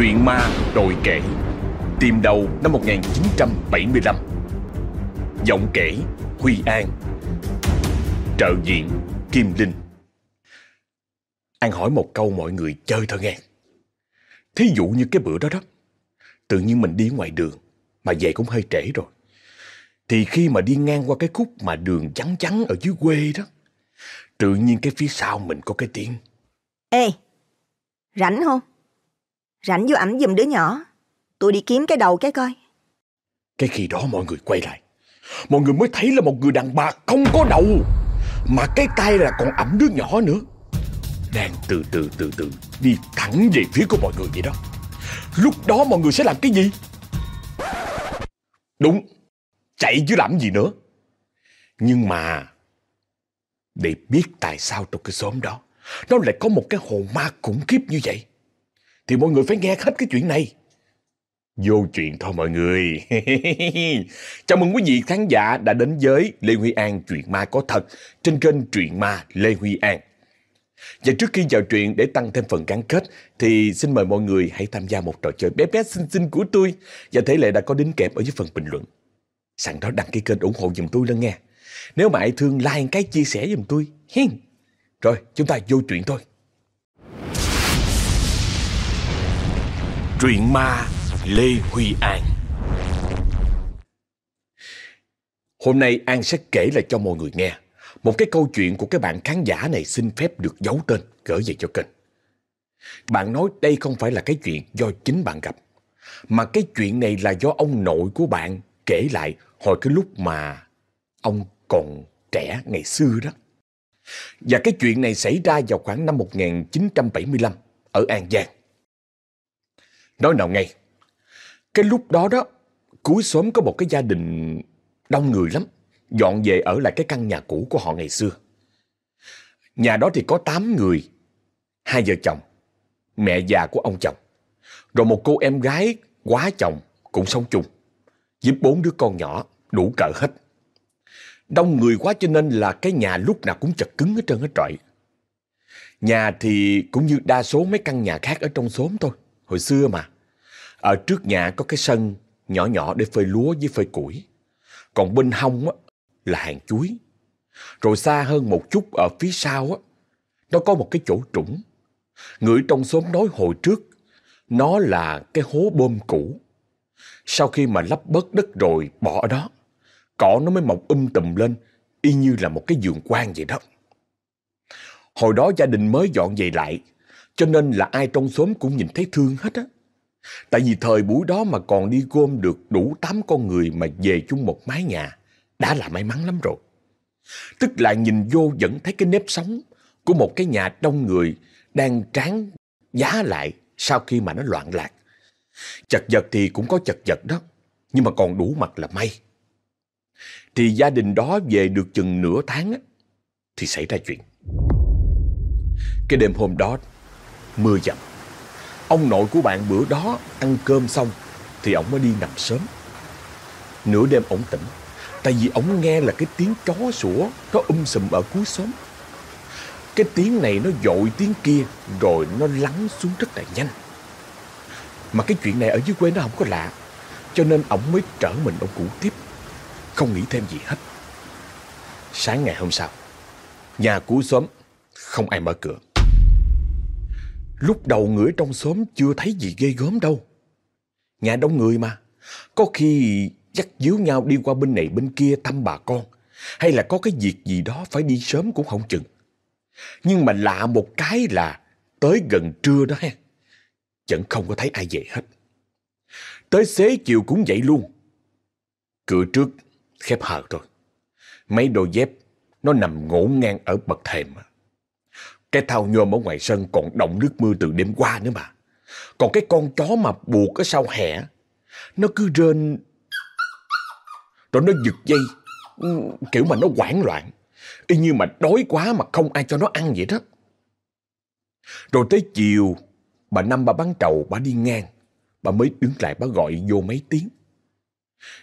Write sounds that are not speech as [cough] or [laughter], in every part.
Chuyện ma đồi kể. Tìm đầu năm 1975 Giọng kể Huy An. Trợ diện Kim Linh. An hỏi một câu mọi người chơi thôi nghe. Thí dụ như cái bữa đó đó Tự nhiên mình đi ngoài đường Mà về cũng hơi trễ rồi. Thì khi mà đi ngang qua cái khúc mà đường trắng trắng ở dưới quê đó Tự nhiên cái phía sau mình có cái tiếng. Ê, rảnh không? Rảnh vô ẩm giùm đứa nhỏ. Tôi đi kiếm cái đầu cái coi. Cái khi đó mọi người quay lại. Mọi người mới thấy là một người đàn bà không có đầu. Mà cái tay là còn ẩm đứa nhỏ nữa. Đang từ từ từ từ đi thẳng về phía của mọi người vậy đó. Lúc đó mọi người sẽ làm cái gì? Đúng, chạy chứ làm gì nữa. Nhưng mà Để biết tại sao trong cái xóm đó Nó lại có một cái hồn ma khủng khiếp như vậy. Thì mọi người phải nghe hết cái chuyện này Vô chuyện thôi mọi người. [laughs] Chào mừng quý vị khán giả đã đến với Lê Huy An Chuyện Ma Có Thật trên kênh Truyện Ma Lê Huy An. Và trước khi vào truyện để tăng thêm phần gắn kết, thì xin mời mọi người hãy tham gia một trò chơi bé bé xinh xinh của tôi và thể lệ đã có đính kèm ở dưới phần bình luận. Sẵn đó đăng ký kênh ủng hộ giùm tôi lên nghe. Nếu mà ai thương like cái chia sẻ giùm tôi. Hiên. Rồi, chúng ta vô chuyện thôi. Truyện ma Lê Huy An Hôm nay An sẽ kể lại cho mọi người nghe một cái câu chuyện của cái bạn khán giả này xin phép được giấu tên gửi về cho kênh. Bạn nói đây không phải là cái chuyện do chính bạn gặp, mà cái chuyện này là do ông nội của bạn kể lại hồi cái lúc mà ông còn trẻ ngày xưa đó. Và cái chuyện này xảy ra vào khoảng năm 1975 ở An Giang. Nói nào ngay, cái lúc đó đó, cuối xóm có một cái gia đình đông người lắm, dọn về ở lại cái căn nhà cũ của họ ngày xưa. Nhà đó thì có 8 người, hai vợ chồng, mẹ già của ông chồng, rồi một cô em gái quá chồng cũng sống chung, với bốn đứa con nhỏ đủ cỡ hết. Đông người quá cho nên là cái nhà lúc nào cũng chật cứng hết trơn hết trọi. Nhà thì cũng như đa số mấy căn nhà khác ở trong xóm thôi, hồi xưa mà. Ở trước nhà có cái sân nhỏ nhỏ để phơi lúa với phơi củi. Còn bên hông á, là hàng chuối. Rồi xa hơn một chút ở phía sau á, nó có một cái chỗ trũng. Người trong xóm nói hồi trước, nó là cái hố bơm cũ. Sau khi mà lấp bớt đất rồi bỏ ở đó, cỏ nó mới mọc um tùm lên, y như là một cái giường quan vậy đó. Hồi đó gia đình mới dọn về lại, cho nên là ai trong xóm cũng nhìn thấy thương hết á. Tại vì thời buổi đó mà còn đi gom được đủ 8 con người mà về chung một mái nhà, đã là may mắn lắm rồi. Tức là nhìn vô vẫn thấy cái nếp sống của một cái nhà đông người đang tráng giá lại sau khi mà nó loạn lạc. Chật vật thì cũng có chật vật đó, nhưng mà còn đủ mặt là may. Thì gia đình đó về được chừng nửa tháng á, thì xảy ra chuyện. Cái đêm hôm đó, mưa dầm. Ông nội của bạn bữa đó ăn cơm xong thì ổng mới đi nằm sớm. Nửa đêm ổng tỉnh, tại vì ổng nghe là cái tiếng chó sủa nó um sùm ở cuối xóm. Cái tiếng này nó dội tiếng kia rồi nó lắng xuống rất là nhanh. Mà cái chuyện này ở dưới quê nó không có lạ, cho nên ổng mới trở mình ông cũ tiếp, không nghĩ thêm gì hết. Sáng ngày hôm sau, nhà cuối xóm không ai mở cửa. Lúc đầu ngửi trong xóm chưa thấy gì ghê gớm đâu. Nhà đông người mà. Có khi dắt díu nhau đi qua bên này bên kia thăm bà con. Hay là có cái việc gì đó phải đi sớm cũng không chừng. Nhưng mà lạ một cái là tới gần trưa đó ha. Vẫn không có thấy ai về hết. Tới xế chiều cũng vậy luôn. Cửa trước khép hờ rồi. Mấy đôi dép nó nằm ngổn ngang ở bậc thềm. Cái thao nhôm ở ngoài sân còn động nước mưa từ đêm qua nữa mà. Còn cái con chó mà buộc ở sau hẻ, nó cứ rên... Rồi nó giật dây, kiểu mà nó hoảng loạn. Y như mà đói quá mà không ai cho nó ăn vậy đó. Rồi tới chiều, bà Năm bà bán trầu, bà đi ngang. Bà mới đứng lại bà gọi vô mấy tiếng.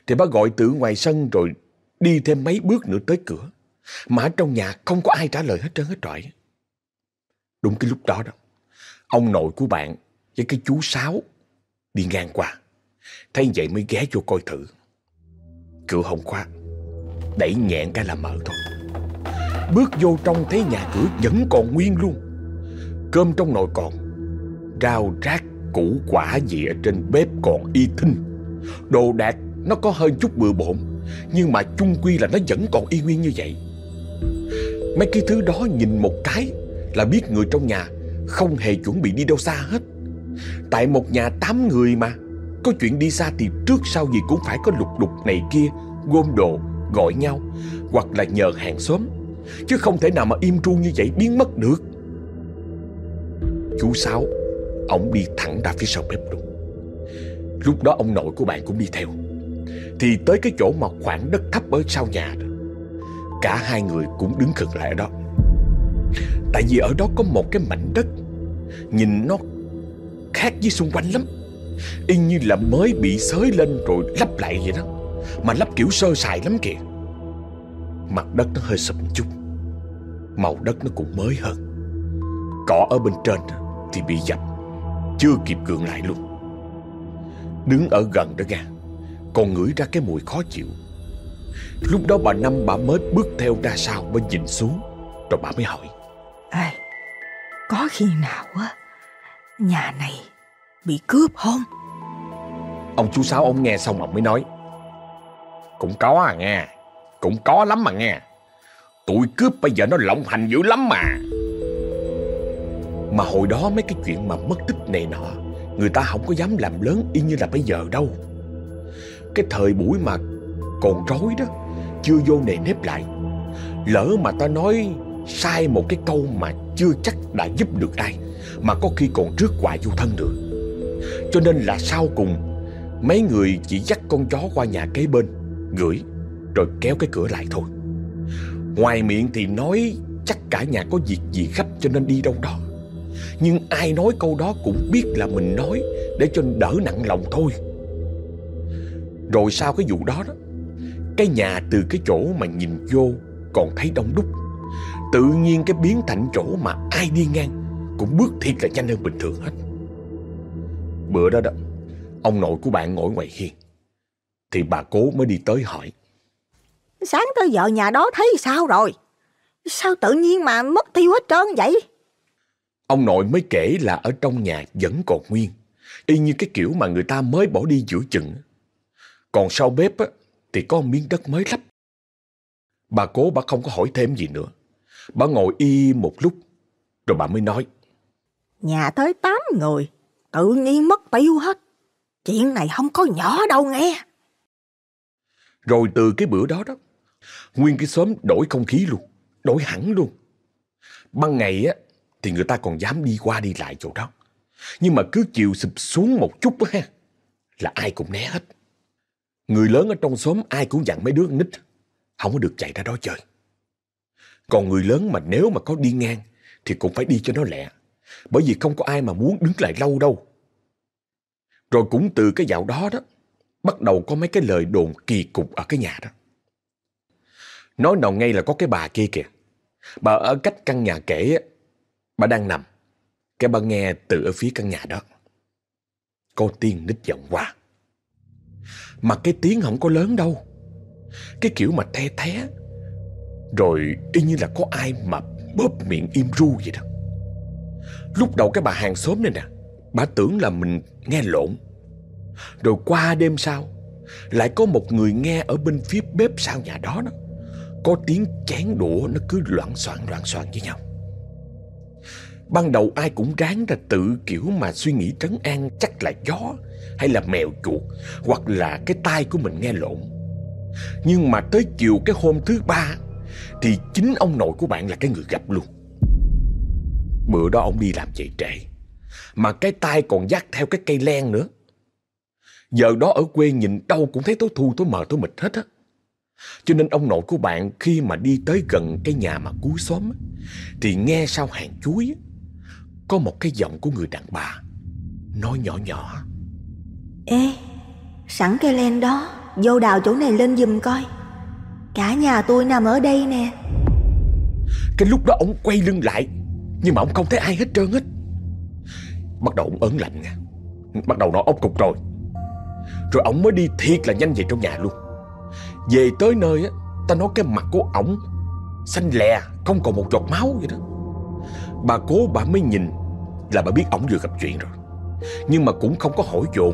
Thì bà gọi từ ngoài sân rồi đi thêm mấy bước nữa tới cửa. Mà ở trong nhà không có ai trả lời hết trơn hết trọi. Đúng cái lúc đó đó, ông nội của bạn với cái chú Sáu đi ngang qua. Thấy vậy mới ghé vô coi thử. Cửa không khóa, đẩy nhẹn cái là mở thôi. Bước vô trong thấy nhà cửa vẫn còn nguyên luôn. Cơm trong nồi còn, rau rác, củ quả gì ở trên bếp còn y thinh. Đồ đạc nó có hơi chút bừa bộn, nhưng mà chung quy là nó vẫn còn y nguyên như vậy. Mấy cái thứ đó nhìn một cái là biết người trong nhà không hề chuẩn bị đi đâu xa hết. Tại một nhà tám người mà, có chuyện đi xa thì trước sau gì cũng phải có lục đục này kia, gom đồ, gọi nhau, hoặc là nhờ hàng xóm. Chứ không thể nào mà im ru như vậy biến mất được. Chú Sáu, ông đi thẳng ra phía sau bếp luôn. Lúc đó ông nội của bạn cũng đi theo. Thì tới cái chỗ mà khoảng đất thấp ở sau nhà đó. Cả hai người cũng đứng khựng lại ở đó. Tại vì ở đó có một cái mảnh đất. Nhìn nó khác với xung quanh lắm. Y như là mới bị xới lên rồi lắp lại vậy đó. Mà lắp kiểu sơ sài lắm kìa. Mặt đất nó hơi sụp chút. Màu đất nó cũng mới hơn. Cỏ ở bên trên thì bị dập. Chưa kịp gượng lại luôn. Đứng ở gần đó nha, Còn ngửi ra cái mùi khó chịu. Lúc đó bà Năm, bà mới bước theo ra sau bên nhìn xuống. Rồi bà mới hỏi. Ê, có khi nào á nhà này bị cướp không? Ông chú Sáu ông nghe xong ông mới nói. Cũng có à nghe Cũng có lắm mà nghe. Tụi cướp bây giờ nó lộng hành dữ lắm mà. Mà hồi đó mấy cái chuyện mà mất tích này nọ Người ta không có dám làm lớn y như là bây giờ đâu. Cái thời buổi mà còn rối đó Chưa vô nề nếp lại. Lỡ mà ta nói sai một cái câu mà chưa chắc đã giúp được ai, Mà có khi còn rước quả vô thân nữa. Cho nên là sau cùng, Mấy người chỉ dắt con chó qua nhà kế bên, Gửi, Rồi kéo cái cửa lại thôi. Ngoài miệng thì nói Chắc cả nhà có việc gì gấp cho nên đi đâu đó. Nhưng ai nói câu đó cũng biết là mình nói Để cho đỡ nặng lòng thôi. Rồi sau cái vụ đó đó, Cái nhà từ cái chỗ mà nhìn vô Còn thấy đông đúc. Tự nhiên cái biến thành chỗ mà ai đi ngang Cũng bước thiệt là nhanh hơn bình thường hết. Bữa đó đó Ông nội của bạn ngồi ngoài hiên Thì bà cố mới đi tới hỏi. Sáng tới giờ nhà đó thấy sao rồi? Sao tự nhiên mà mất tiêu hết trơn vậy? Ông nội mới kể là ở trong nhà vẫn còn nguyên Y như cái kiểu mà người ta mới bỏ đi giữa chừng. Còn sau bếp á, thì có miếng đất mới lắp Bà cố bà không có hỏi thêm gì nữa Bà ngồi y một lúc, rồi bà mới nói. Nhà tới tám người, tự nhiên mất tiêu hết. Chuyện này không có nhỏ đâu nghe. Rồi từ cái bữa đó đó, nguyên cái xóm đổi không khí luôn, đổi hẳn luôn. Ban ngày á, thì người ta còn dám đi qua đi lại chỗ đó. Nhưng mà cứ chiều sụp xuống một chút á ha, là ai cũng né hết. Người lớn ở trong xóm ai cũng dặn mấy đứa nít, không có được chạy ra đó chơi. Còn người lớn mà nếu mà có đi ngang thì cũng phải đi cho nó lẹ. Bởi vì không có ai mà muốn đứng lại lâu đâu. Rồi cũng từ cái dạo đó đó, bắt đầu có mấy cái lời đồn kỳ cục ở cái nhà đó. Nói nào ngay là có cái bà kia kìa. Bà ở cách căn nhà kể, bà đang nằm. Cái bà nghe từ ở phía căn nhà đó. Có tiếng nít giọng qua. Mà cái tiếng không có lớn đâu. Cái kiểu mà the thé rồi y như là có ai mà bóp miệng im ru vậy đó. Lúc đầu cái bà hàng xóm này nè, Bà tưởng là mình nghe lộn. Rồi qua đêm sau, Lại có một người nghe ở bên phía bếp sau nhà đó đó. Có tiếng chén đũa nó cứ loạn soạn loạn soạn với nhau. Ban đầu ai cũng ráng ra tự kiểu mà suy nghĩ trấn an chắc là gió Hay là mèo chuột Hoặc là cái tai của mình nghe lộn. Nhưng mà tới chiều cái hôm thứ ba thì chính ông nội của bạn là cái người gặp luôn. Bữa đó ông đi làm chạy trễ Mà cái tay còn dắt theo cái cây len nữa. Giờ đó ở quê nhìn đâu cũng thấy tối thu tối mờ tối mịt hết á. Cho nên ông nội của bạn khi mà đi tới gần cái nhà mà cuối xóm Thì nghe sau hàng chuối Có một cái giọng của người đàn bà Nói nhỏ nhỏ. Ê, sẵn cây len đó Vô đào chỗ này lên giùm coi. Cả nhà tôi nằm ở đây nè. Cái lúc đó ông quay lưng lại, Nhưng mà ông không thấy ai hết trơn hết Bắt đầu ông ớn lạnh nha Bắt đầu nó ốc cục rồi. Rồi ổng mới đi thiệt là nhanh về trong nhà luôn. Về tới nơi á, Ta nói cái mặt của ổng Xanh lè, Không còn một giọt máu vậy đó. Bà cố, bà mới nhìn Là bà biết ổng vừa gặp chuyện rồi. Nhưng mà cũng không có hỏi dồn.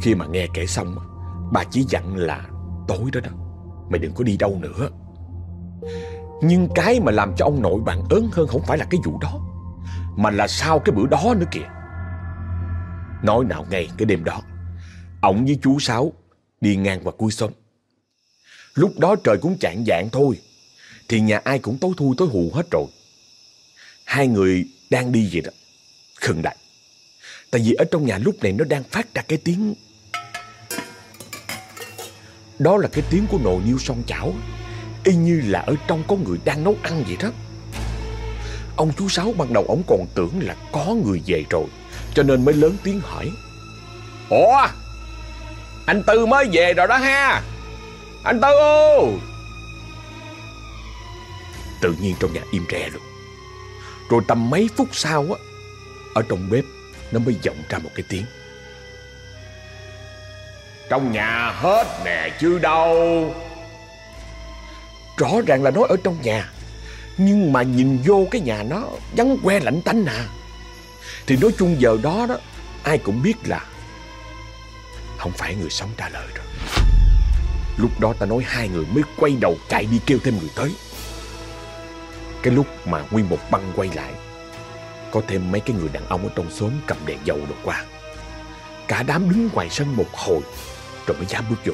Khi mà nghe kể xong, Bà chỉ dặn là tối đó đó. Mày đừng có đi đâu nữa. Nhưng cái mà làm cho ông nội bạn ớn hơn Không phải là cái vụ đó, Mà là sau cái bữa đó nữa kìa. Nói nào ngay cái đêm đó Ông với chú Sáu Đi ngang qua cuối xóm. Lúc đó trời cũng chạng dạng thôi, Thì nhà ai cũng tối thui tối hù hết rồi. Hai người đang đi vậy đó, Khừng đại Tại vì ở trong nhà lúc này nó đang phát ra cái tiếng đó là cái tiếng của nồi niêu son chảo. Y như là ở trong có người đang nấu ăn vậy đó. Ông chú Sáu ban đầu ông còn tưởng là có người về rồi, Cho nên mới lớn tiếng hỏi. Ủa? Anh Tư mới về rồi đó ha. Anh Tư! Tự nhiên trong nhà im re luôn. Rồi tầm mấy phút sau á, Ở trong bếp Nó mới vọng ra một cái tiếng. Trong nhà hết nè chứ đâu. Rõ ràng là nó ở trong nhà, Nhưng mà nhìn vô cái nhà nó Vắng que lạnh tanh à. Thì nói chung giờ đó đó, Ai cũng biết là Không phải người sống trả lời rồi. Lúc đó ta nói hai người mới quay đầu chạy đi kêu thêm người tới. Cái lúc mà nguyên một băng quay lại, Có thêm mấy cái người đàn ông ở trong xóm cầm đèn dầu đột qua. Cả đám đứng ngoài sân một hồi rồi mới dám bước vô.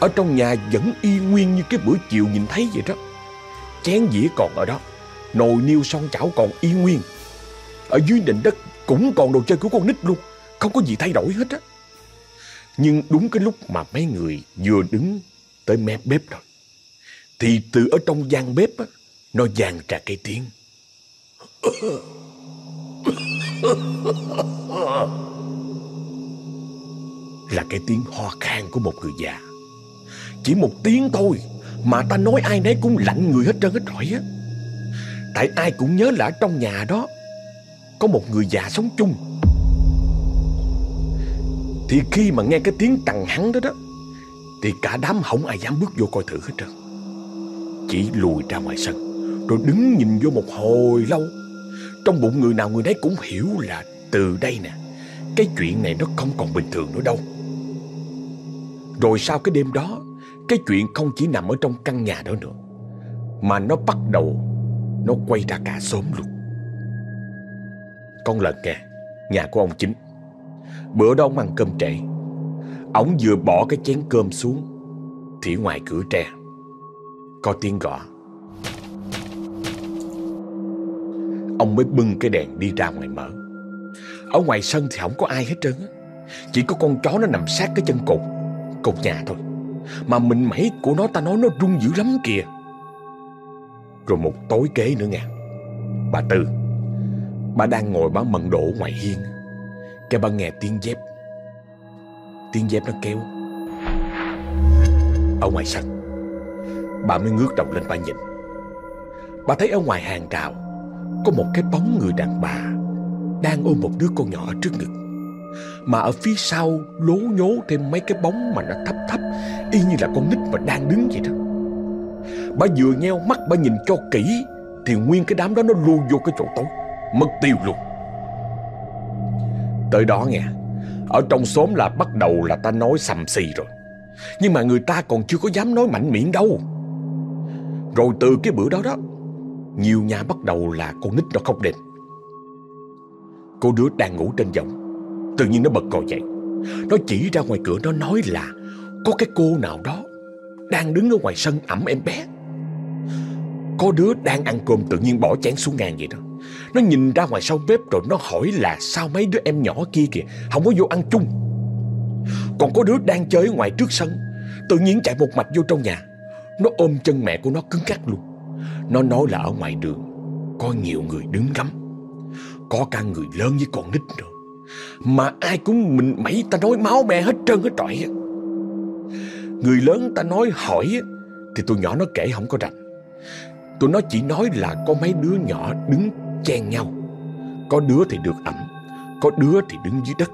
Ở trong nhà vẫn y nguyên như cái bữa chiều nhìn thấy vậy đó. Chén dĩa còn ở đó, Nồi niêu son chảo còn y nguyên. Ở dưới nền đất cũng còn đồ chơi của con nít luôn, Không có gì thay đổi hết á. Nhưng đúng cái lúc mà mấy người vừa đứng tới mép bếp rồi Thì từ ở trong gian bếp á, Nó vàng ra cái tiếng. [laughs] Là cái tiếng ho khan của một người già. Chỉ một tiếng thôi Mà ta nói ai nấy cũng lạnh người hết trơn hết trọi á. Tại ai cũng nhớ là ở trong nhà đó, Có một người già sống chung. Thì khi mà nghe cái tiếng tằng hắn đó đó, Thì cả đám không ai dám bước vô coi thử hết trơn. Chỉ lùi ra ngoài sân, Rồi đứng nhìn vô một hồi lâu. Trong bụng người nào người nấy cũng hiểu là Từ đây nè, Cái chuyện này nó không còn bình thường nữa đâu. Rồi sau cái đêm đó, Cái chuyện không chỉ nằm ở trong căn nhà đó nữa, Mà nó bắt đầu Nó quay ra cả xóm luôn. Con lần nghe Nhà của ông chính. Bữa đó ông ăn cơm trễ. Ông vừa bỏ cái chén cơm xuống, Thì ngoài cửa tre, Có tiếng gõ. Ông mới bưng cái đèn đi ra ngoài mở. Ở ngoài sân thì không có ai hết trơn á. Chỉ có con chó nó nằm sát cái chân cột. Cột nhà thôi. Mà mình mẩy của nó ta nói nó rung dữ lắm kìa. Rồi một tối kế nữa nha Bà Tư, Bà đang ngồi bà mận đổ ngoài hiên. Cái bà nghe tiếng dép. Tiếng dép nó kéo Ở ngoài sân, Bà mới ngước đầu lên bà nhìn. Bà thấy ở ngoài hàng rào, Có một cái bóng người đàn bà Đang ôm một đứa con nhỏ trước ngực. Mà ở phía sau lố nhố thêm mấy cái bóng mà nó thấp thấp, Y như là con nít mà đang đứng vậy đó. Bà vừa nheo mắt, bà nhìn cho kỹ, Thì nguyên cái đám đó nó lui vô cái chỗ tối, Mất tiêu luôn. Tới đó nghe, Ở trong xóm là bắt đầu là ta nói sầm xì rồi. Nhưng mà người ta còn chưa có dám nói mạnh miệng đâu. Rồi từ cái bữa đó đó, Nhiều nhà bắt đầu là con nít nó khóc đêm Cô đứa đang ngủ trên giọng Tự nhiên nó bật cò dậy. Nó chỉ ra ngoài cửa, nó nói là, Có cái cô nào đó Đang đứng ở ngoài sân ẩm em bé. Có đứa đang ăn cơm tự nhiên bỏ chén xuống ngang vậy đó. Nó nhìn ra ngoài sau bếp rồi nó hỏi là, Sao mấy đứa em nhỏ kia kìa, Không có vô ăn chung? Còn có đứa đang chơi ở ngoài trước sân, Tự nhiên chạy một mạch vô trong nhà. Nó ôm chân mẹ của nó cứng cắt luôn. Nó nói là ở ngoài đường Có nhiều người đứng lắm Có cả người lớn với con nít nữa. Mà ai cũng mình mẩy ta nói máu me hết trơn hết trọi. Người lớn ta nói hỏi Thì tụi nhỏ nó kể không có rành. Tụi nó chỉ nói là có mấy đứa nhỏ đứng chen nhau. Có đứa thì được ẩm, Có đứa thì đứng dưới đất.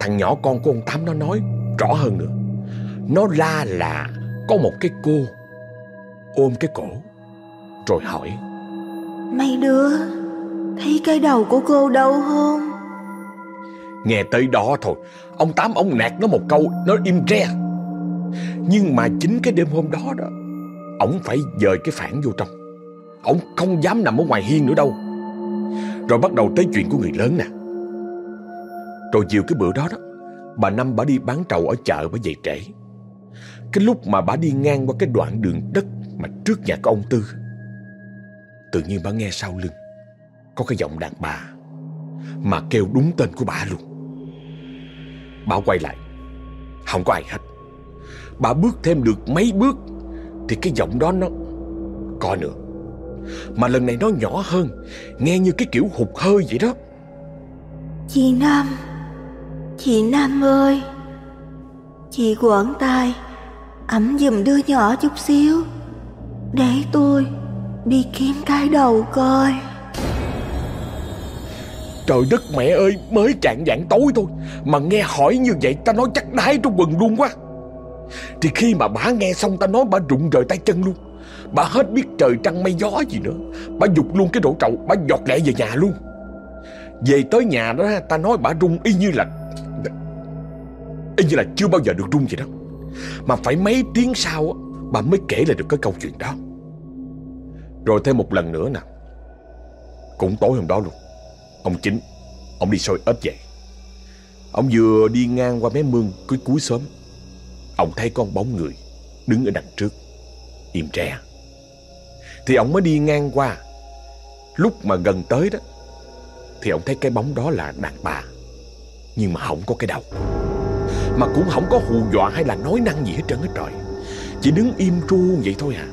Thằng nhỏ con của ông Tám nó nói rõ hơn nữa. Nó la là có một cái cô Ôm cái cổ, Rồi hỏi. Mấy đứa, Thấy cái đầu của cô đâu không? Nghe tới đó thôi, Ông Tám ông nạt nó một câu, Nó im re Nhưng mà chính cái đêm hôm đó đó, Ông phải dời cái phản vô trong. Ông không dám nằm ở ngoài hiên nữa đâu. Rồi bắt đầu tới chuyện của người lớn nè. Rồi chiều cái bữa đó đó, Bà Năm bà đi bán trầu ở chợ bà về trễ Cái lúc mà bà đi ngang qua cái đoạn đường đất Mà trước nhà của ông Tư, Tự nhiên bà nghe sau lưng, Có cái giọng đàn bà Mà kêu đúng tên của bà luôn. Bà quay lại. Không có ai hết. Bà bước thêm được mấy bước Thì cái giọng đó nó Có nữa. Mà lần này nó nhỏ hơn Nghe như cái kiểu hụt hơi vậy đó. Chị Nam, Chị Nam ơi Chị quẩn tay Ẩm giùm đứa nhỏ chút xíu. Để tôi Đi kiếm cái đầu coi. Trời đất mẹ ơi, Mới trạng dạng tối thôi. Mà nghe hỏi như vậy, ta nói chắc đái trong quần luôn quá. Thì khi mà bà nghe xong, ta nói bà rụng rời tay chân luôn. Bà hết biết trời trăng mây gió gì nữa. Bà dục luôn cái rổ trậu, Bà giọt lẹ về nhà luôn. Về tới nhà đó, ta nói bà rung y như là, Y như là chưa bao giờ được rung vậy đó. Mà phải mấy tiếng sau Bà mới kể lại được cái câu chuyện đó. Rồi thêm một lần nữa nè. Cũng tối hôm đó luôn. Ông Chính, Ông đi sôi ếch vậy. Ông vừa đi ngang qua mé mương cuối cuối xóm. Ông thấy con bóng người Đứng ở đằng trước, Im tre. Thì ông mới đi ngang qua. Lúc mà gần tới đó, Thì ông thấy cái bóng đó là đàn bà. Nhưng mà không có cái đầu. Mà cũng không có hù dọa hay là nói năng gì hết trơn hết trời. Chỉ đứng im ru vậy thôi à.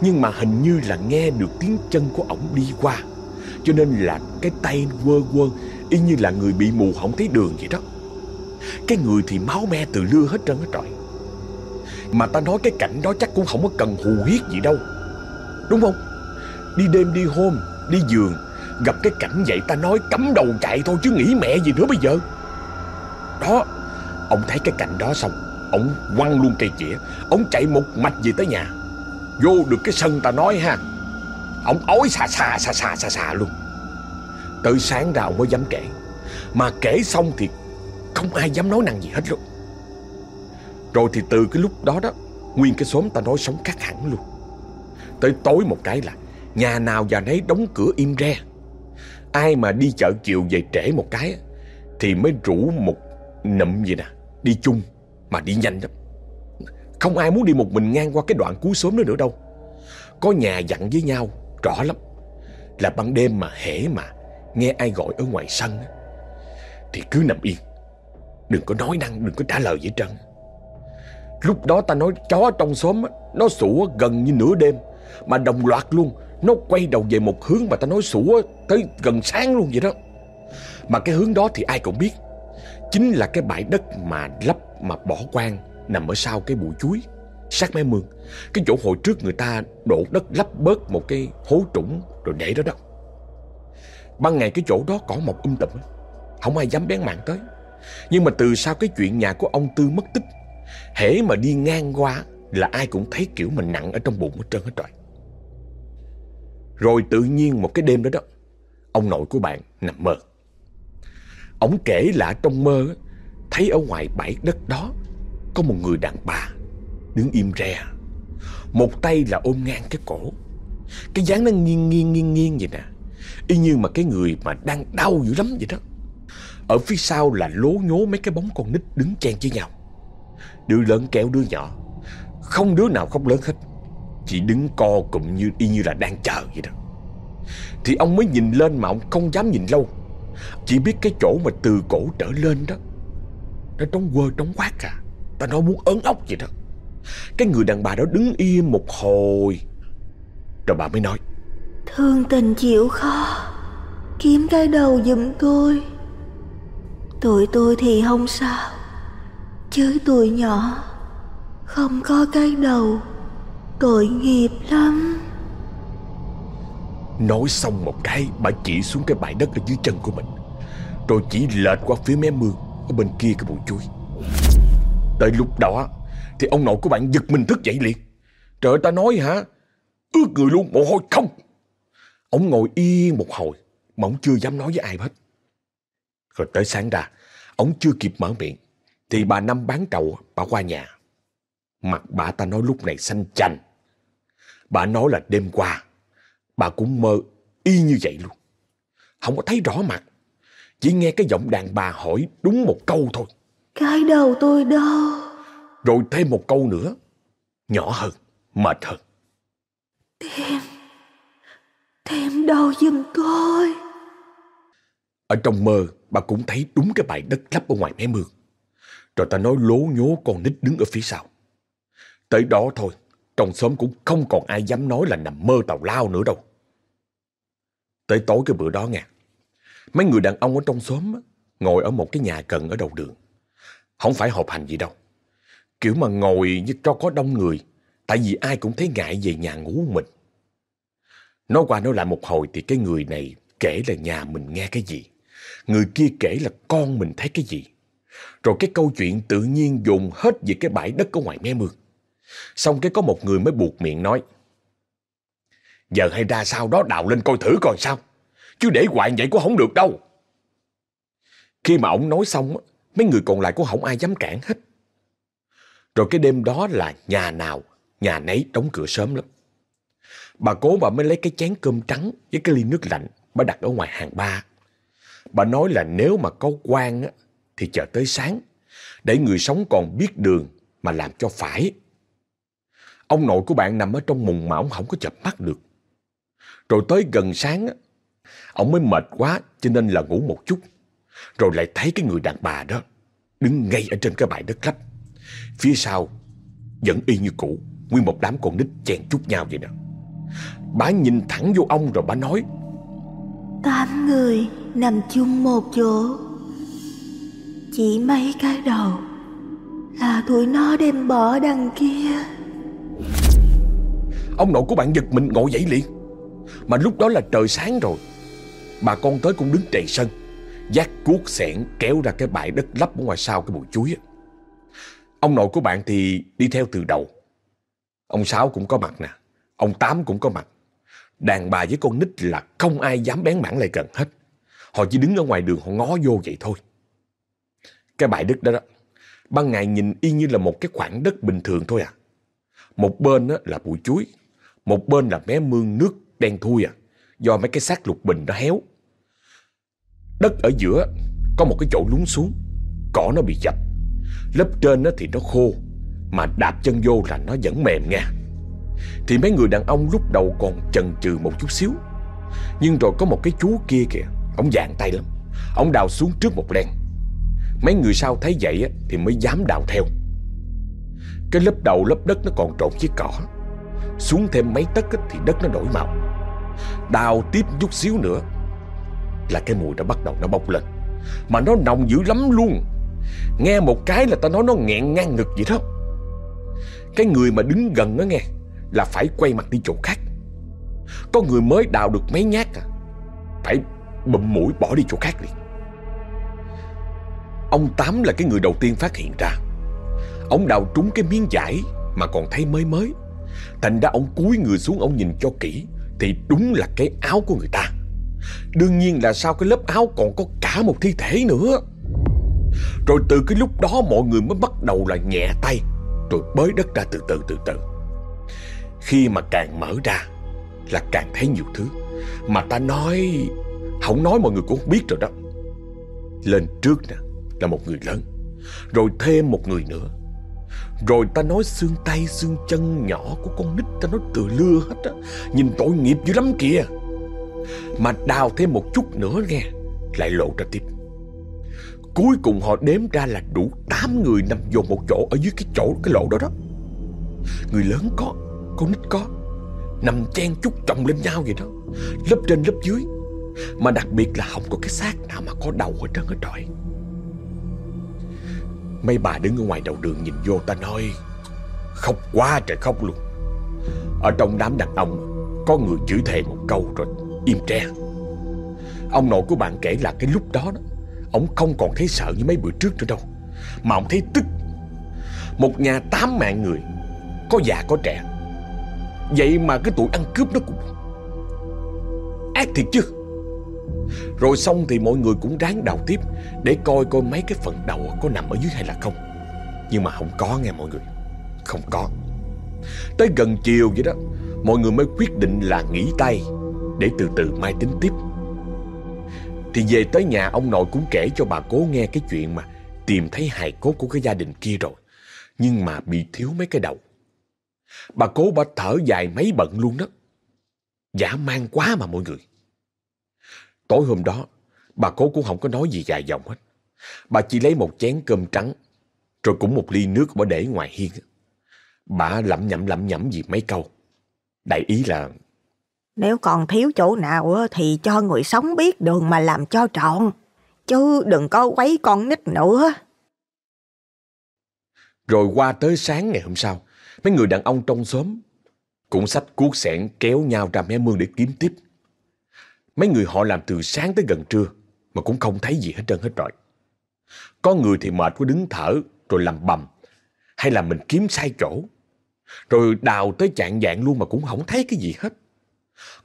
Nhưng mà hình như là nghe được tiếng chân của ổng đi qua cho nên là cái tay quơ quơ, Y như là người bị mù không thấy đường vậy đó. Cái người thì máu me từ lưa hết trơn hết trọi Mà ta nói cái cảnh đó chắc cũng không có cần hù hiếp gì đâu. Đúng không? Đi đêm đi hôm, Đi giường, Gặp cái cảnh vậy ta nói cắm đầu chạy thôi chứ nghĩ mẹ gì nữa bây giờ. Đó, Ông thấy cái cảnh đó xong, Ông quăng luôn cây chĩa Ông chạy một mạch về tới nhà. Vô được cái sân ta nói ha. Ông ói xà xà xà xà xà xà luôn. Tới sáng ra ông mới dám kể. Mà kể xong thì Không ai dám nói năng gì hết luôn Rồi thì từ cái lúc đó đó, Nguyên cái xóm ta nói sống khác hẳn luôn. Tới tối một cái là Nhà nào già nấy đóng cửa im re. Ai mà đi chợ chiều về trễ một cái Thì mới rủ một nụm gì nè, Đi chung Mà đi nhanh lắm. Không ai muốn đi một mình ngang qua cái đoạn cuối xóm đó nữa đâu. Có nhà dặn với nhau rõ lắm. Là ban đêm mà hễ mà Nghe ai gọi ở ngoài sân Thì cứ nằm yên. Đừng có nói năng, đừng có trả lời vậy trơn. Lúc đó ta nói chó trong xóm Nó sủa gần như nửa đêm Mà đồng loạt luôn Nó quay đầu về một hướng mà ta nói sủa Tới gần sáng luôn vậy đó. Mà cái hướng đó thì ai cũng biết Chính là cái bãi đất mà lấp mà bỏ quan Nằm ở sau cái bụi chuối sát mé mương. Cái chỗ hồi trước người ta đổ đất lấp bớt một cái hố trũng Rồi để đó đó. Ban ngày cái chỗ đó cỏ mọc um tùm Không ai dám bén mạng tới. Nhưng mà từ sau cái chuyện nhà của ông Tư mất tích, Hễ mà đi ngang qua Là ai cũng thấy kiểu mình nặng ở trong bụng hết trơn hết trọi Rồi tự nhiên một cái đêm đó đó, Ông nội của bạn nằm mơ. Ông kể là trong mơ Thấy ở ngoài bãi đất đó Có một người đàn bà Đứng im re. Một tay là ôm ngang cái cổ. Cái dáng nó nghiêng nghiêng nghiêng nghiêng vậy nè. Y như mà cái người mà đang đau dữ lắm vậy đó. Ở phía sau là lố nhố mấy cái bóng con nít đứng chen với nhau. Đứa lớn kéo đứa nhỏ. Không đứa nào khóc lớn hết. Chỉ đứng co cụm như, y như là đang chờ vậy đó. Thì ông mới nhìn lên mà ông không dám nhìn lâu. Chỉ biết cái chỗ mà từ cổ trở lên đó. Nó trống quơ, trống quát à. Ta nói muốn ớn ốc vậy đó cái người đàn bà đó đứng im một hồi. Rồi bà mới nói Thương tình chịu khó Kiếm cái đầu giùm tôi. Tụi tôi thì không sao Chứ tụi nhỏ Không có cái đầu Tội nghiệp lắm. Nói xong một cái Bà chỉ xuống cái bãi đất ở dưới chân của mình Rồi chỉ lệch qua phía mé mương Ở bên kia cái bụi chuối. Tới lúc đó thì ông nội của bạn giật mình thức dậy liền. Trời ơi, ta nói hả? Ướt người luôn, mồ hôi không. Ông ngồi yên một hồi, Mà ông chưa dám nói với ai hết. Rồi tới sáng ra, Ông chưa kịp mở miệng, Thì bà Năm bán trầu, bà qua nhà. Mặt bà ta nói lúc này xanh chanh Bà nói là đêm qua, Bà cũng mơ y như vậy luôn. Không có thấy rõ mặt, Chỉ nghe cái giọng đàn bà hỏi đúng một câu thôi. Cái đầu tôi đâu rồi thêm một câu nữa. Nhỏ hơn, mệt hơn. Thêm Thêm đầu giùm tôi. Ở trong mơ bà cũng thấy đúng cái bãi đất lấp ở ngoài mé mương Rồi ta nói lố nhố con nít đứng ở phía sau. Tới đó thôi Trong xóm cũng không còn ai dám nói là nằm mơ tàu lao nữa đâu. Tới tối cái bữa đó nghe Mấy người đàn ông ở trong xóm Ngồi ở một cái nhà cần ở đầu đường. Không phải họp hành gì đâu Kiểu mà ngồi như cho có đông người, Tại vì ai cũng thấy ngại về nhà ngủ mình. Nói qua nói lại một hồi Thì cái người này kể là nhà mình nghe cái gì. Người kia kể là con mình thấy cái gì. Rồi cái câu chuyện tự nhiên dùng hết về cái bãi đất ở ngoài mé mương Xong cái có một người mới buộc miệng nói, Giờ hay ra sao đó đào lên coi thử coi sao. Chứ để hoài vậy cũng không được đâu. Khi mà ông nói xong Mấy người còn lại cũng không ai dám cản hết. Rồi cái đêm đó là nhà nào Nhà nấy đóng cửa sớm lắm Bà cố bà mới lấy cái chén cơm trắng Với cái ly nước lạnh Bà đặt ở ngoài hàng ba Bà nói là nếu mà có quan Thì chờ tới sáng Để người sống còn biết đường Mà làm cho phải Ông nội của bạn nằm ở trong mùng mà ông không có chập mắt được rồi tới gần sáng, ông mới mệt quá cho nên là ngủ một chút. Rồi lại thấy cái người đàn bà đó đứng ngay ở trên cái bãi đất lấp. Phía sau vẫn y như cũ, nguyên một đám con nít chen chúc nhau vậy nè. Bà nhìn thẳng vô ông rồi bà nói Tám người nằm chung một chỗ. Chỉ mấy cái đầu Là tụi nó đem bỏ đằng kia. Ông nội của bạn giật mình ngồi dậy liền. Mà lúc đó là trời sáng rồi. Bà con tới cũng đứng trầy sân Giác cuốc xẻn kéo ra cái bãi đất lấp ở ngoài sau cái bụi chuối Ông nội của bạn thì đi theo từ đầu. Ông Sáu cũng có mặt nè Ông Tám cũng có mặt. Đàn bà với con nít là không ai dám bén mảng lại gần hết. Họ chỉ đứng ở ngoài đường họ ngó vô vậy thôi. Cái bãi đất đó đó Ban ngày nhìn y như là một cái khoảng đất bình thường thôi à. Một bên là bụi chuối Một bên là mé mương nước đen thui à, do mấy cái xác lục bình nó héo. Đất ở giữa có một cái chỗ lún xuống, cỏ nó bị dập. Lớp trên thì nó khô, mà đạp chân vô là nó vẫn mềm nha. Thì mấy người đàn ông lúc đầu còn chần chừ một chút xíu. Nhưng rồi có một cái chú kia kìa, ông dạng tay lắm. Ông đào xuống trước một len. Mấy người sau thấy vậy thì mới dám đào theo. Cái lớp đầu lớp đất nó còn trộn với cỏ. Xuống thêm mấy tấc thì đất nó đổi màu. Đào tiếp chút xíu nữa Là cái mùi đã bắt đầu nó bốc lên Mà nó nồng dữ lắm luôn Nghe một cái là ta nói nó nghẹn ngang ngực vậy đó. Cái người mà đứng gần nó nghe, Là phải quay mặt đi chỗ khác. Có người mới đào được mấy nhát à Phải bụm mũi bỏ đi chỗ khác liền Ông Tám là cái người đầu tiên phát hiện ra. Ông đào trúng cái miếng giải Mà còn thấy mới mới. Thành ra ông cúi người xuống ông nhìn cho kỹ, thì đúng là cái áo của người ta. Đương nhiên là sau cái lớp áo còn có cả một thi thể nữa. Rồi từ cái lúc đó mọi người mới bắt đầu là nhẹ tay, Rồi bới đất ra từ từ từ từ. Khi mà càng mở ra Là càng thấy nhiều thứ. Mà ta nói, Không nói mọi người cũng không biết rồi đó. Lên trước nè, Là một người lớn, Rồi thêm một người nữa. Rồi ta nói xương tay, xương chân nhỏ của con nít ta nói từ lưa hết á. Nhìn tội nghiệp dữ lắm kìa. Mà đào thêm một chút nữa nghe, Lại lộ ra tiếp. Cuối cùng họ đếm ra là đủ 8 người nằm dồn một chỗ ở dưới cái chỗ cái lỗ đó đó. Người lớn có, con nít có Nằm chen chúc chồng lên nhau vậy đó Lớp trên lớp dưới. Mà đặc biệt là không có cái xác nào mà có đầu ở trơn hết trời Mấy bà đứng ở ngoài đầu đường nhìn vô ta nói Khóc quá trời khóc luôn. Ở trong đám đàn ông Có người chửi thề một câu rồi im tre. Ông nội của bạn kể là cái lúc đó, đó Ông không còn thấy sợ như mấy bữa trước nữa đâu. Mà ông thấy tức. Một nhà tám mạng người, Có già, có trẻ. Vậy mà cái tụi ăn cướp nó cũng Ác thiệt chứ. Rồi xong thì mọi người cũng ráng đào tiếp Để coi coi mấy cái phần đầu có nằm ở dưới hay là không. Nhưng mà không có nghe mọi người. Không có. Tới gần chiều vậy đó, Mọi người mới quyết định là nghỉ tay Để từ từ mai tính tiếp. Thì về tới nhà, ông nội cũng kể cho bà cố nghe cái chuyện mà Tìm thấy hài cốt của cái gia đình kia rồi. Nhưng mà bị thiếu mấy cái đầu. Bà cố bà thở dài mấy bận luôn đó. Giả mang quá mà mọi người. Tối hôm đó, Bà cố cũng không có nói gì dài dòng hết. Bà chỉ lấy một chén cơm trắng, Rồi cũng một ly nước bỏ để ngoài hiên Bà lẩm nhẩm lẩm nhẩm gì mấy câu. Đại ý là nếu còn thiếu chỗ nào thì cho người sống biết đường mà làm cho trọn. Chứ đừng có quấy con nít nữa. Rồi qua tới sáng ngày hôm sau, Mấy người đàn ông trong xóm Cũng sách cuốc sẻn kéo nhau ra mé mương để kiếm tiếp Mấy người họ làm từ sáng tới gần trưa Mà cũng không thấy gì hết trơn hết rồi Có người thì mệt quá đứng thở, Rồi làm bầm, Hay là mình kiếm sai chỗ, Rồi đào tới chạng dạng luôn mà cũng không thấy cái gì hết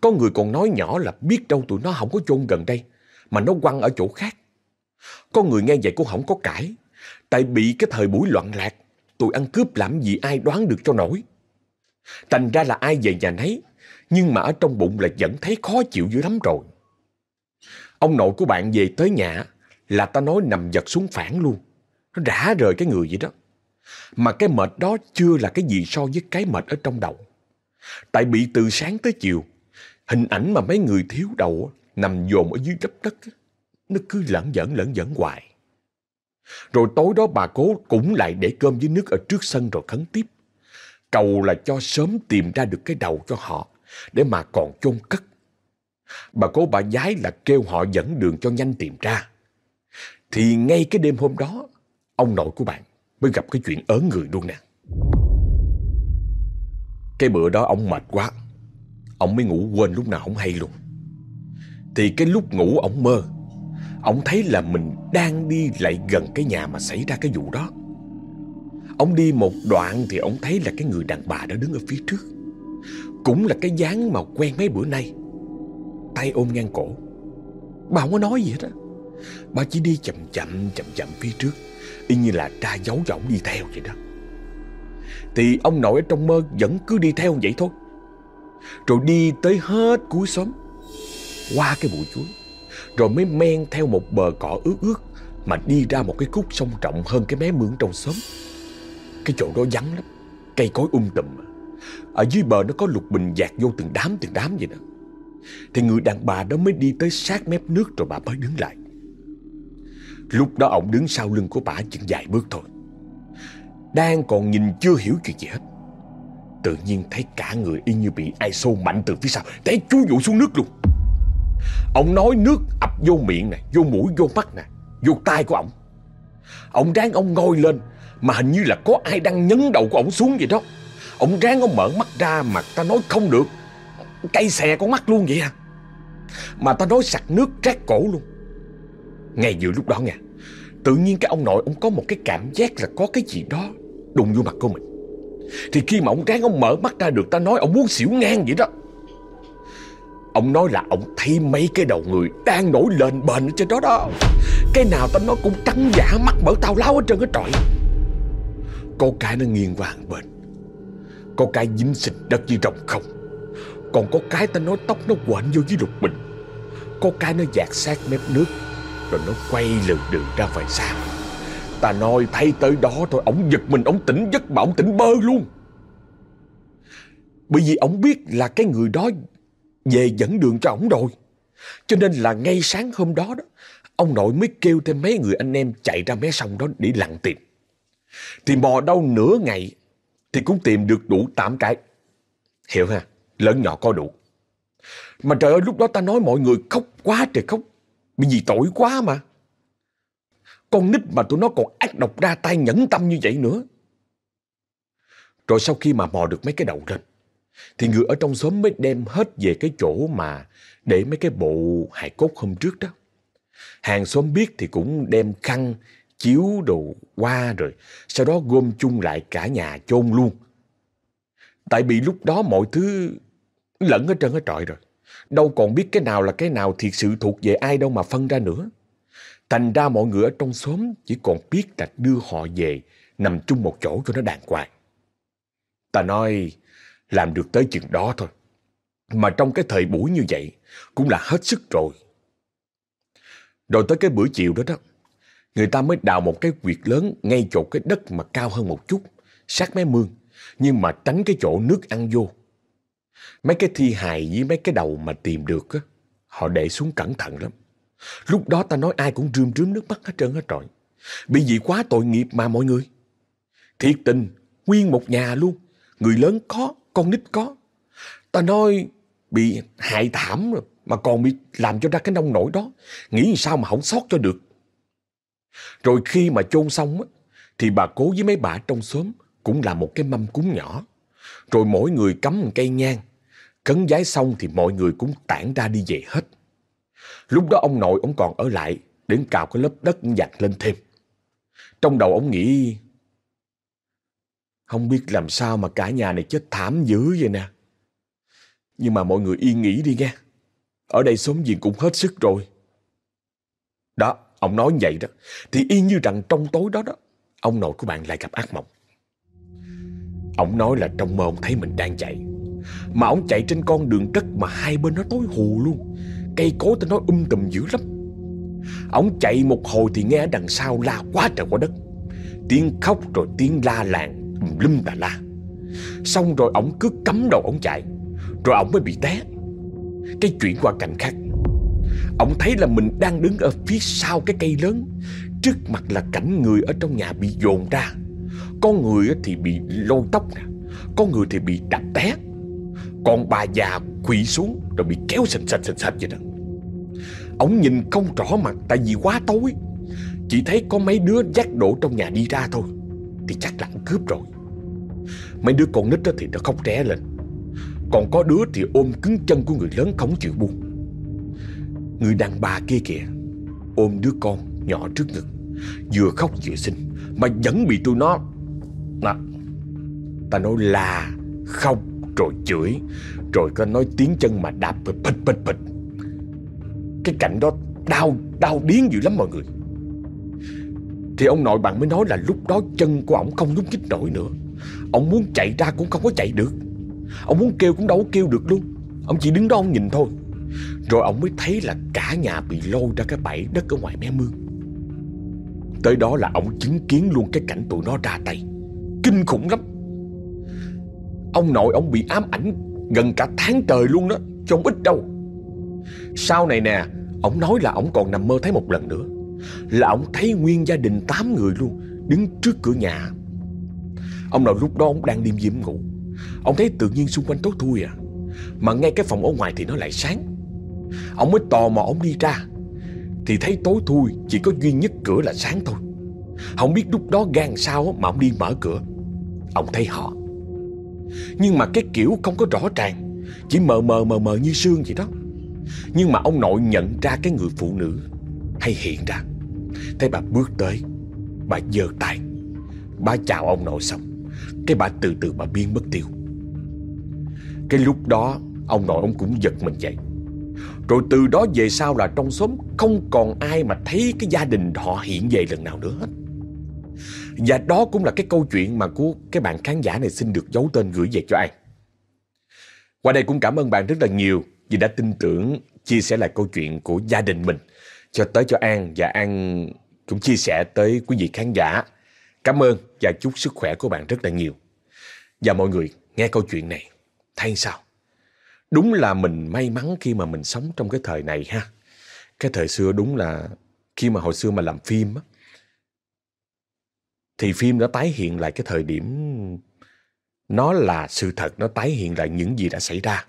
có người còn nói nhỏ là biết đâu tụi nó không có chôn gần đây, Mà nó quăng ở chỗ khác. Có người nghe vậy cũng không có cãi, Tại bị cái thời buổi loạn lạc, Tụi ăn cướp làm gì ai đoán được cho nổi. Thành ra là ai về nhà nấy, Nhưng mà ở trong bụng là vẫn thấy khó chịu dữ lắm rồi. Ông nội của bạn về tới nhà Là ta nói nằm giật xuống phản luôn, Nó rã rời cái người vậy đó. Mà cái mệt đó chưa là cái gì so với cái mệt ở trong đầu. Tại bị từ sáng tới chiều Hình ảnh mà mấy người thiếu đầu Nằm dồn ở dưới lớp đất Nó cứ lẫn dẫn lẫn dẫn hoài rồi tối đó bà cố cũng lại để cơm với nước ở trước sân rồi khấn tiếp. Cầu là cho sớm tìm ra được cái đầu cho họ để mà còn chôn cất. Bà cố bà giái là kêu họ dẫn đường cho nhanh tìm ra. Thì ngay cái đêm hôm đó, ông nội của bạn mới gặp cái chuyện ớn người luôn nè. Cái bữa đó ông mệt quá, ông mới ngủ quên lúc nào không hay luôn. Thì cái lúc ngủ ông mơ, Ông thấy là mình đang đi lại gần cái nhà mà xảy ra cái vụ đó. Ông đi một đoạn thì ông thấy là cái người đàn bà đó đứng ở phía trước. Cũng là cái dáng mà quen mấy bữa nay. Tay ôm ngang cổ. Bà không có nói gì hết á. Bà chỉ đi chậm chậm chậm chậm phía trước, Y như là tra dấu cho ông đi theo vậy đó. Thì ông nội ở trong mơ vẫn cứ đi theo vậy thôi. Rồi đi tới hết cuối xóm, Qua cái bụi chuối, rồi mới men theo một bờ cỏ ướt ướt Mà đi ra một cái khúc sông rộng hơn cái mé mương trong xóm. Cái chỗ đó vắng lắm, Cây cối um tùm Ở dưới bờ nó có lục bình dạt vô từng đám từng đám vậy đó. Thì người đàn bà đó mới đi tới sát mép nước rồi bà mới đứng lại. Lúc đó ông đứng sau lưng của bà chừng vài bước thôi. Đang còn nhìn chưa hiểu chuyện gì hết. Tự nhiên thấy cả người y như bị ai xô mạnh từ phía sau, Té chú vụ xuống nước luôn. Ông nói nước ập vô miệng nè, Vô mũi, vô mắt nè, Vô tai của ông. Ông ráng ông ngồi lên, Mà hình như là có ai đang nhấn đầu của ông xuống vậy đó. Ông ráng ông mở mắt ra Mà ta nói không được. Cây xè con mắt luôn vậy à. Mà ta nói sặc nước trát cổ luôn. Ngay giữa lúc đó nha Tự nhiên cái ông nội ông có một cái cảm giác là có cái gì đó đụng vô mặt của mình. Thì khi mà ông ráng ông mở mắt ra được, Ta nói ông muốn xỉu ngang vậy đó. Ông nói là ông thấy mấy cái đầu người đang nổi lên bền ở trên đó đó. Cái nào tao nói cũng trắng giả mắt mở tao láo hết trơn cái trọi. Có cái nó nghiêng vàng bền Có cái dính xịt đất như rồng không. Còn có cái tao nói tóc nó quện vô dưới lục bình. Có cái nó dạt sát mép nước, Rồi nó quay lừ đường ra ngoài sao. Ta nói thấy tới đó thôi Ông giật mình ông tỉnh giấc mà ông tỉnh bơ luôn Bởi vì ông biết là cái người đó về dẫn đường cho ổng rồi. Cho nên là ngay sáng hôm đó đó, ông nội mới kêu thêm mấy người anh em chạy ra mé sông đó để lặn tìm. Thì bò đâu nửa ngày thì cũng tìm được đủ tám cái. Hiểu ha, lớn nhỏ có đủ. Mà trời ơi lúc đó ta nói mọi người khóc quá trời khóc. Bởi vì tội quá mà. Con nít mà tụi nó còn ác độc ra tay nhẫn tâm như vậy nữa. Rồi sau khi mà mò được mấy cái đầu lên thì người ở trong xóm mới đem hết về cái chỗ mà để mấy cái bộ hài cốt hôm trước đó. Hàng xóm biết thì cũng đem khăn, chiếu đồ qua rồi, sau đó gom chung lại cả nhà chôn luôn. Tại vì lúc đó mọi thứ lẫn ở trơn ở trọi rồi. Đâu còn biết cái nào là cái nào thiệt sự thuộc về ai đâu mà phân ra nữa. Thành ra mọi người ở trong xóm chỉ còn biết là đưa họ về nằm chung một chỗ cho nó đàng hoàng. Ta nói làm được tới chừng đó thôi. Mà trong cái thời buổi như vậy cũng là hết sức rồi. Rồi tới cái bữa chiều đó đó, người ta mới đào một cái quyệt lớn ngay chỗ cái đất mà cao hơn một chút, sát mé mương, nhưng mà tránh cái chỗ nước ăn vô. Mấy cái thi hài với mấy cái đầu mà tìm được á, họ để xuống cẩn thận lắm. Lúc đó ta nói ai cũng rươm rướm nước mắt hết trơn hết trọi. Bị gì quá tội nghiệp mà mọi người. Thiệt tình, nguyên một nhà luôn. Người lớn có, con nít có. Ta nói bị hại thảm rồi mà còn bị làm cho ra cái nông nổi đó. Nghĩ sao mà không sót cho được. Rồi khi mà chôn xong á, thì bà cố với mấy bà trong xóm cũng làm một cái mâm cúng nhỏ. Rồi mỗi người cắm một cây nhang. Cấn giái xong thì mọi người cũng tản ra đi về hết. Lúc đó ông nội ông còn ở lại đến cào cái lớp đất dạch lên thêm. Trong đầu ông nghĩ không biết làm sao mà cả nhà này chết thảm dữ vậy nè. Nhưng mà mọi người yên nghỉ đi nghe. Ở đây xóm gì cũng hết sức rồi. Đó, ông nói như vậy đó. Thì yên như rằng trong tối đó đó, ông nội của bạn lại gặp ác mộng. Ông nói là trong mơ ông thấy mình đang chạy. Mà ông chạy trên con đường đất mà hai bên nó tối hù luôn. Cây cối tôi nói um tùm dữ lắm. Ông chạy một hồi thì nghe đằng sau la quá trời quá đất. Tiếng khóc rồi tiếng la làng, lum tà la. Xong rồi ổng cứ cắm đầu ổng chạy Rồi ổng mới bị té Cái chuyện qua cạnh khác Ổng thấy là mình đang đứng ở phía sau cái cây lớn Trước mặt là cảnh người ở trong nhà bị dồn ra có người thì bị lôi tóc nè người thì bị đập té Còn bà già quỳ xuống Rồi bị kéo sình sạch sình sạch vậy đó Ông nhìn không rõ mặt Tại vì quá tối. Chỉ thấy có mấy đứa dắt đổ trong nhà đi ra thôi Thì chắc là cướp rồi. Mấy đứa con nít thì nó khóc ré lên. Còn có đứa thì ôm cứng chân của người lớn không chịu buông. Người đàn bà kia kìa Ôm đứa con nhỏ trước ngực Vừa khóc vừa xin Mà vẫn bị tôi nó Nà, Ta nói là Khóc rồi chửi Rồi có nói tiếng chân mà đạp bịch bịch bịch bịch. Cái cảnh đó đau Đau điên dữ lắm mọi người. Thì ông nội bạn mới nói là lúc đó chân của ổng không nhúc nhích nổi nữa. Ông muốn chạy ra cũng không có chạy được. Ông muốn kêu cũng đâu có kêu được luôn. Ông chỉ đứng đó ông nhìn thôi. Rồi ông mới thấy là cả nhà bị lôi ra cái bãi đất ở ngoài mé mương. Tới đó là ông chứng kiến luôn cái cảnh tụi nó ra tay. Kinh khủng lắm. Ông nội ông bị ám ảnh gần cả tháng trời luôn đó, Chứ không ít đâu. Sau này nè, Ông nói là ông còn nằm mơ thấy một lần nữa. Là ông thấy nguyên gia đình 8 người luôn, Đứng trước cửa nhà. Ông nào lúc đó ông đang đêm diêm ngủ. Ông thấy tự nhiên xung quanh tối thui à. Mà ngay cái phòng ở ngoài thì nó lại sáng. Ông mới tò mò ông đi ra. Thì thấy tối thui, Chỉ có duy nhất cửa là sáng thôi. Không biết lúc đó gan sao mà ông đi mở cửa. Ông thấy họ. Nhưng mà cái kiểu không có rõ ràng, Chỉ mờ mờ mờ mờ như sương vậy đó. Nhưng mà ông nội nhận ra cái người phụ nữ Hay hiện ra. Thấy bà bước tới, Bà giơ tay, Bà chào ông nội xong. Cái bà từ từ bà biến mất tiêu. Cái lúc đó, Ông nội ông cũng giật mình dậy. Rồi từ đó về sau là trong xóm Không còn ai mà thấy cái gia đình họ hiện về lần nào nữa hết. Và đó cũng là cái câu chuyện mà của cái bạn khán giả này xin được giấu tên gửi về cho An Qua đây cũng cảm ơn bạn rất là nhiều. Vì đã tin tưởng chia sẻ lại câu chuyện của gia đình mình Cho tới cho An Và An cũng chia sẻ tới quý vị khán giả Cảm ơn và chúc sức khỏe của bạn rất là nhiều. Và mọi người nghe câu chuyện này, thấy sao? Đúng là mình may mắn khi mà mình sống trong cái thời này ha. Cái thời xưa đúng là khi mà hồi xưa mà làm phim á, thì phim đã tái hiện lại cái thời điểm nó là sự thật, nó tái hiện lại những gì đã xảy ra.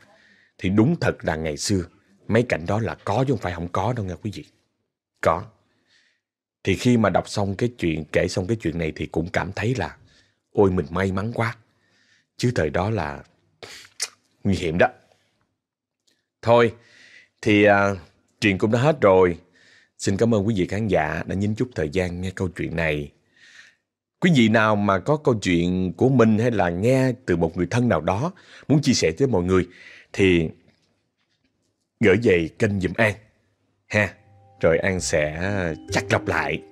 Thì đúng thật là ngày xưa mấy cảnh đó là có chứ không phải không có đâu nha quý vị. Có. Thì khi mà đọc xong cái chuyện, kể xong cái chuyện này thì cũng cảm thấy là ôi mình may mắn quá. Chứ thời đó là [sniffs] nguy hiểm đó. Thôi, thì à, chuyện cũng đã hết rồi. Xin cảm ơn quý vị khán giả đã nhín chút thời gian nghe câu chuyện này. Quý vị nào mà có câu chuyện của mình hay là nghe từ một người thân nào đó muốn chia sẻ với mọi người thì gửi về kênh giùm An ha. Rồi An sẽ chắc lọc lại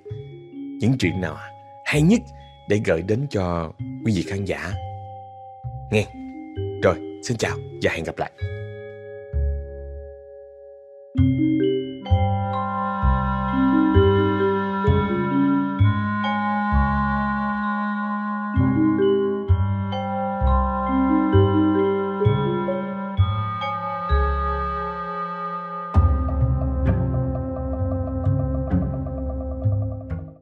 những chuyện nào hay nhất để gửi đến cho quý vị khán giả. Nghe. Rồi, xin chào và hẹn gặp lại.